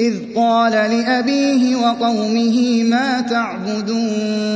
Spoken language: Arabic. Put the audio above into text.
إذ قال لأبيه وقومه ما تعبدون